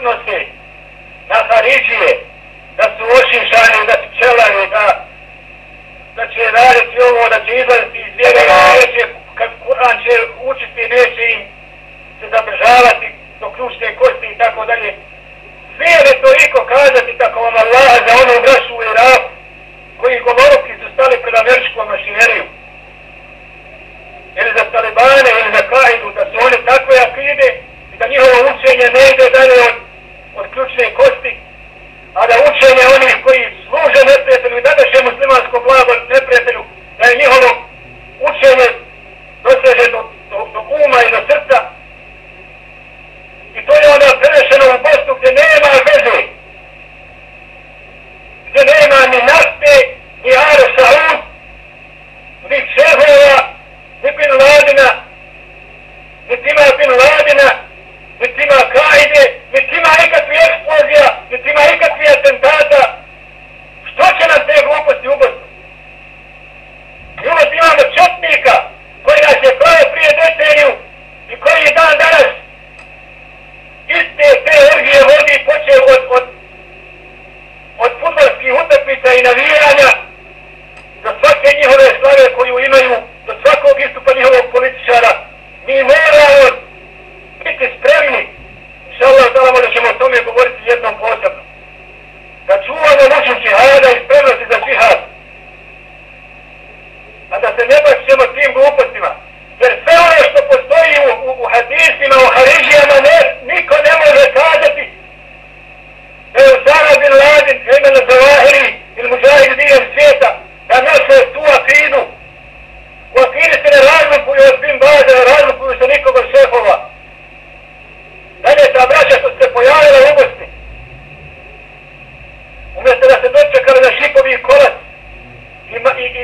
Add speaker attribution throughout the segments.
Speaker 1: no sé,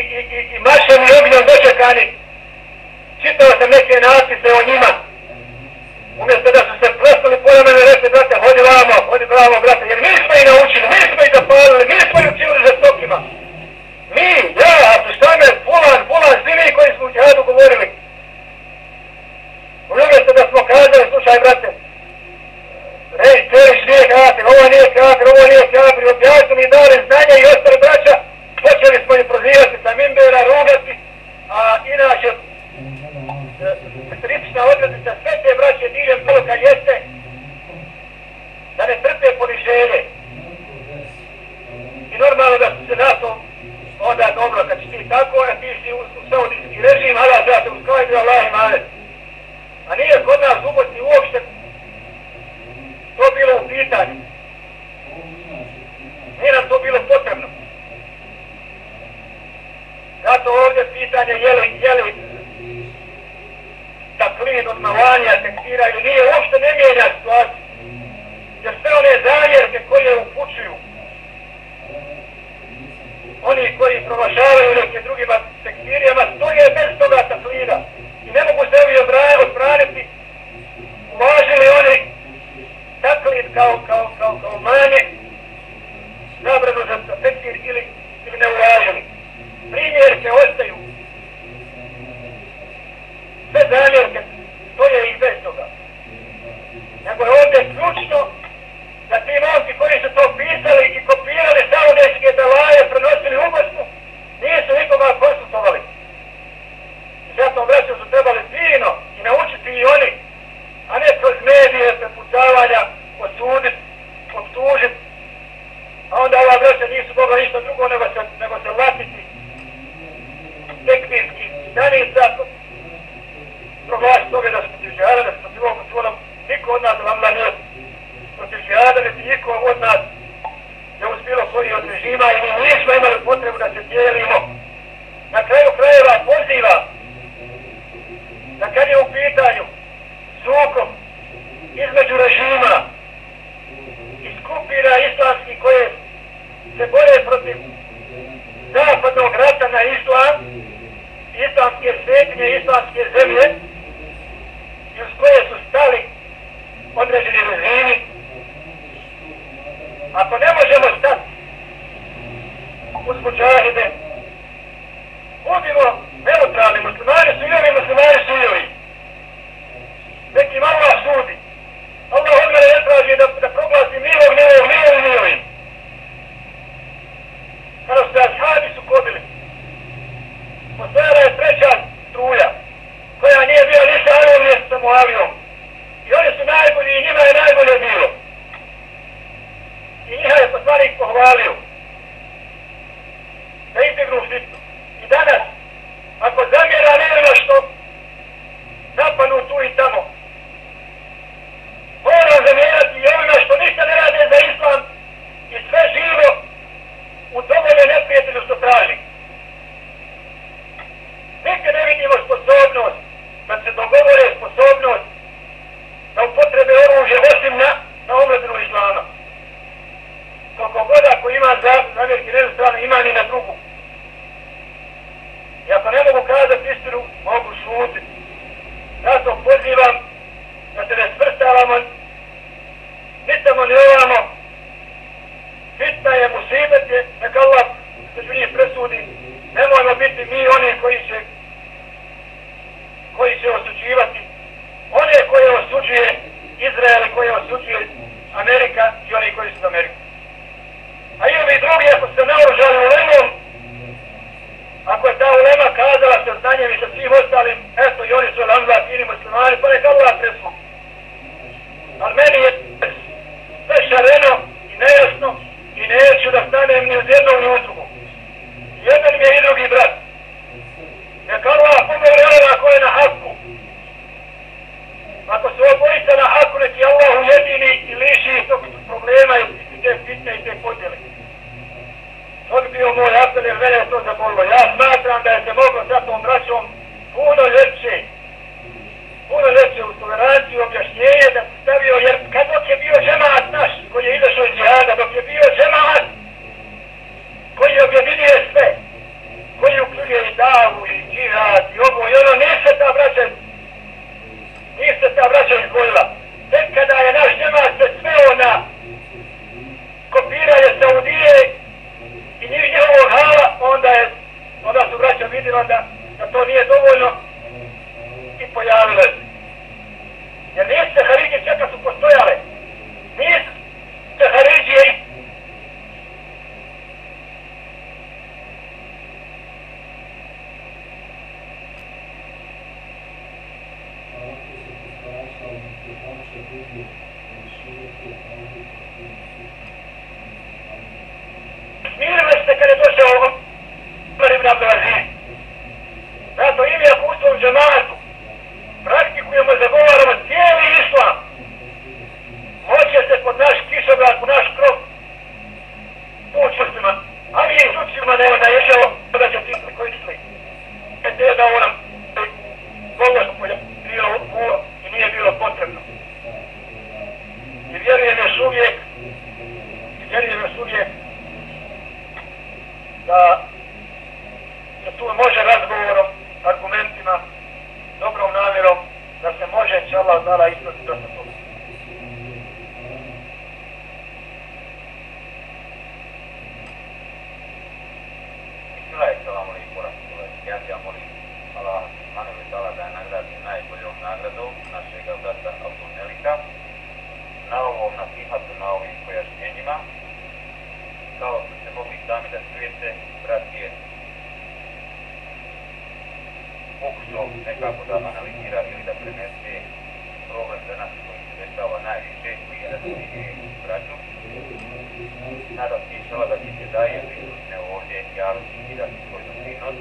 Speaker 1: i i mašem i ognjom dočekani. Čitao sam neke napise o njima. Umjesto da su se prostali pola mene, rekli, brate, hodi vamo, hodi bravo, brate, jer mi smo i naučili, mi smo i zapalili, mi smo i učinili žestokima. Mi, ja, a tu šta me, Fulan, Fulan, svi mi koji smo u Čehadu govorili. Umjesto da smo kazali, slušaj, brate, I normalno da se na to onda dobro, kad će ti tako, a ti si u, u saudijski režim, ali da se uskoji da vlaje male. A nije kod nas umotni uopšte to bilo u pitanju.
Speaker 2: Nije nam to bilo potrebno.
Speaker 1: Zato ovdje pitanje je li, je li da klin od malanja tekstiraju, nije uopšte ne mijenja situaciju. Jer sve one zavjerke koje upučuju, oni koji proglašavaju neke drugim to stoje bez toga taklida. I ne mogu se ovi odbraniti, uvažili oni taklid kao, kao, kao, kao manje, zabrano za sektir ili, ili ne uvažili. Primjerke ostaju sve zamjerke stoje i bez toga. Nego je ovdje ključno da ti momci koji su to pisali i kopirali saudijske delaje, prenosili u Bosnu, nisu nikoga konsultovali. I zato vreću su trebali fino i naučiti i oni, a ne kroz medije, prepucavanja, osuditi, optužiti, A onda ova vreća nisu mogla ništa drugo nego se, nego se latiti tekbinski stanica, proglasiti toga da smo protiv džihada, da smo protiv ovog kontrolom, niko od nas vam nije protiv džihada, niti niko od nas je uspilo koji od režima i mi nismo imali potrebu da se dijelimo. Na kraju krajeva poziva da kad je u pitanju sukom između režima i skupina islamskih koje se bore protiv zapadnog rata na islam, islamske svetinje, islamske zemlje, iz koje su stali određeni režimi, ako ne možemo stati uz muđahide, budimo neutralni, muslimani su i ovi, muslimani su i ovi. Neki Allah sudi. Allah od mene ne traži da, da proglasi milog, milog, milog, milog. Kada se ashabi su kobili, postojala je treća struja, koja nije bio ni sa Alijom, ni sa Muavijom. I oni su najbolji i njima je najbolje bilo. I njiha je poslanik pohvalio. Da izbjegnu fitnu. I danas, ako zamjera nema što napanu tu i tamo, mora zamjerati i ovima što ništa ne rade za islam i sve živo u dovolje neprijatelju što traži. Nigdje ne vidimo sposobnost da se dogovore sposobnost da upotrebe oružje osim na, na omladinu islama. Koliko god ako ima za zamjerki na jednu stranu, ima ni na drugu. I ako ne mogu kazati istinu, mogu šutiti. Zato pozivam da se ne ni tamo ni ovamo. Fitna je musibet je, neka Allah među njih presudi. Nemojmo biti mi oni koji će koji će osuđivati one koje osuđuje Izrael i koje osuđuje Amerika i oni koji su za Ameriku. A i ovi drugi, ako se naoružali ulemom, ako je ta ulema kazala sa znanjem i sa svim ostalim, eto i oni su lamba, fini muslimani, pa neka Allah presudi. Ali meni je sve šareno i nejasno i neću da stanem ni od jednog ni od drugog. Jedan mi je i drugi brat. Neka Allah pomogne ko je na haku. Ako se obojica na haku, neki Allah ujedini i liši iz tog problema i te fitne i te podjele. To bi bio moj apel jer mene je to zabolilo. Ja smatram da je se moglo sa tom braćom puno ljepše, puno ljepše u toleranciju objašnjenje da se stavio, jer kad dok je bio džemat naš, koji je izašao iz džihada, dok je bio džemat, koji je objedinio sve, koji uključuje i davu i džihad i ovo i ono, nije se ta braća, nije se ta braća izvojila. Tek kada je naš džemat se smeo na kopiranje Saudije i njih njegovog hala, onda je, onda braća vidjela da, da to nije dovoljno i pojavile se. Jer nije se Haridje čeka su postojale. Nije se Haridje smirili ste kada je došao Omer ibn Abdelaziz.
Speaker 3: Allah da čujete, brat je pokušao nekako da analizira ili da prenese problem za nas koji se dešava najviše, koji je različije braću. Nadam se išala da ćete daje prisutne ovdje javnosti i da svoj doprinos.